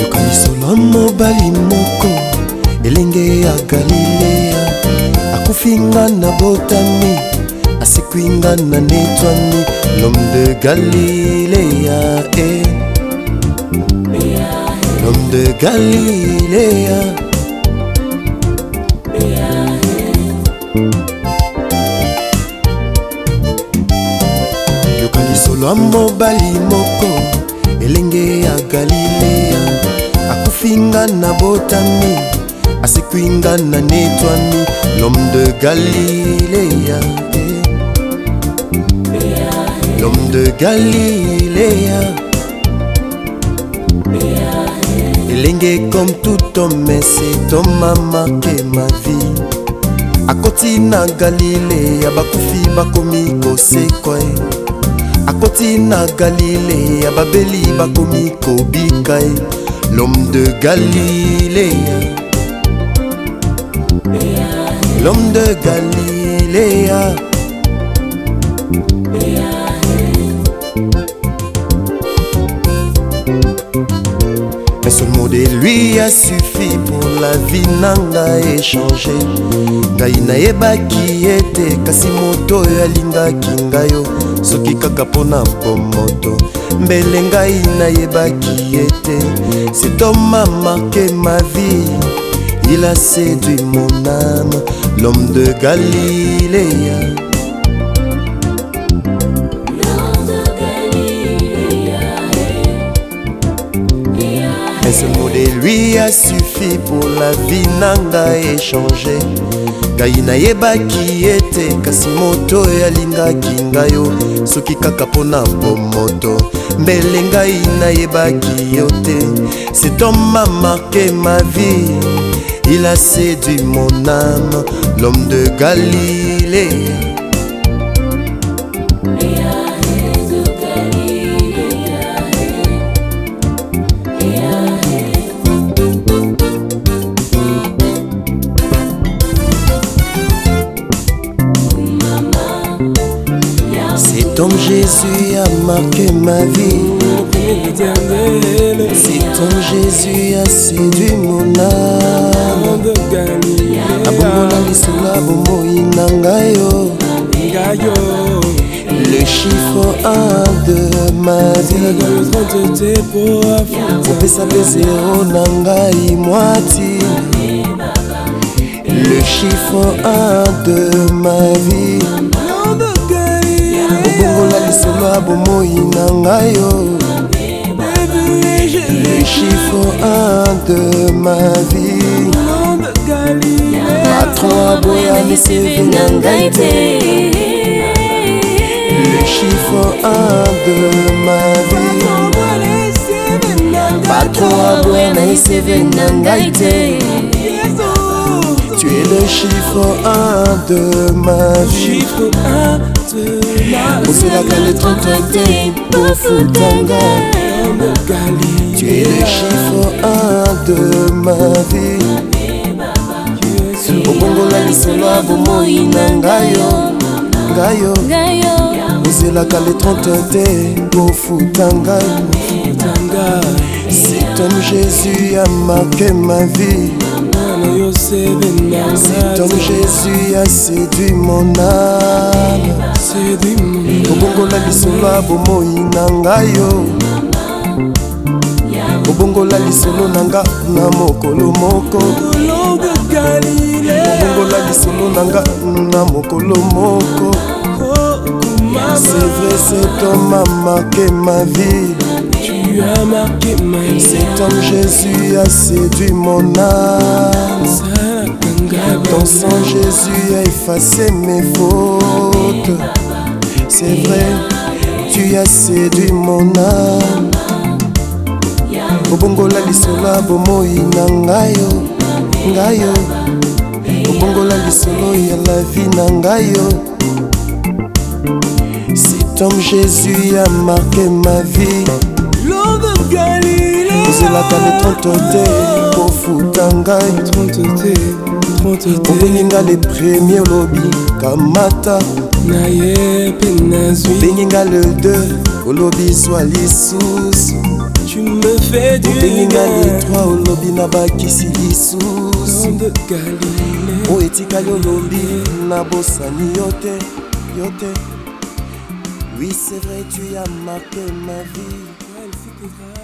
yokanisola mobali moko elenge ya galilea akufi nga na botami asekwi nga na netwani lhomme de galilea e eh. l'homme de Galilée mwa mobali moko elenge ya galilea akufi nga na botami asekwi nga na netwami l'homme de galilea eh. l'homme de galilea elenge comme tout homme c'est homme a marqué ma vie akoti na galilea bakufi bakomi kosekwa ye akoti na galile ya babeli bakomi kobika ye l'homme de galiléa l'homme de galiléa Un seul mot de lui a suffi la vie na nga echange ngai nayebaki ete kasi moto oyo alingaki ngai yo soki kaka mpona bomoto mbele ngai nayebaki ete setoma marke ma vie il a séduit mon âme l'homme de galiléa bosengo de lui asufi mpo la vi na ngai echange ngai nayebaki ete kasi moto yalingaki ngai yo soki kaka mpona bomoto mbele ngai nayebaki yo te setom ma marke ma vie il a séduit mon âme l'homme de galilée Ton Jésus a marqué ma vie Si ton Jésus a séduit mon âme abongola lisula bomoi na ngai yo le chiffre 1 de ma vie kopesa mpe zero na ngai mwati le chiffre 1 de ma vie obongola lisolo ya bomoi na ngai yo le chiffre 1 de ma vie patron aboyaniseli na ngai te le chiffre 1 de ma vie patron aboya na eseve na ngai te Tu es le chiffre 1 de ma vie. Chiffre 1 de ma vie. Oselaka Tu es le chiffre 1 de ma vie. obongola lisolo ya bomoi na ngayo ngayo ozelaka le 30 te bofuta ngai cet jésus a marqué ma vie Ton Jésus a séduit mon âme kobongola lisolo bomoi na ngai yo kobongola lisolo na nga na mokolo moko kobongola lisolo na nga na mokolo moko oh, oh, c'est vrai c'est toi mama que ma vie tu as marqué ma vie. Cet homme Jésus a séduit mon âme. Ton sang Jésus a effacé mes fautes. C'est vrai, tu as séduit mon âme. obongola lisolo bomoi na ngayo ngayo obongola lisolo ya la vie na ngayo cet homme jésus a marqué ma vie ozelaka le 30 te kofuta ngai obengi nga le premier olobi kamata naye mpe nazwi obengi nga le 2 olobi zwa lisusu obengi nga le 3 olobi na bakisi lisusu o etikali olobi na bosani yo te yo te oui c'est vrai tu as marqué ma vie good. Mm-hmm.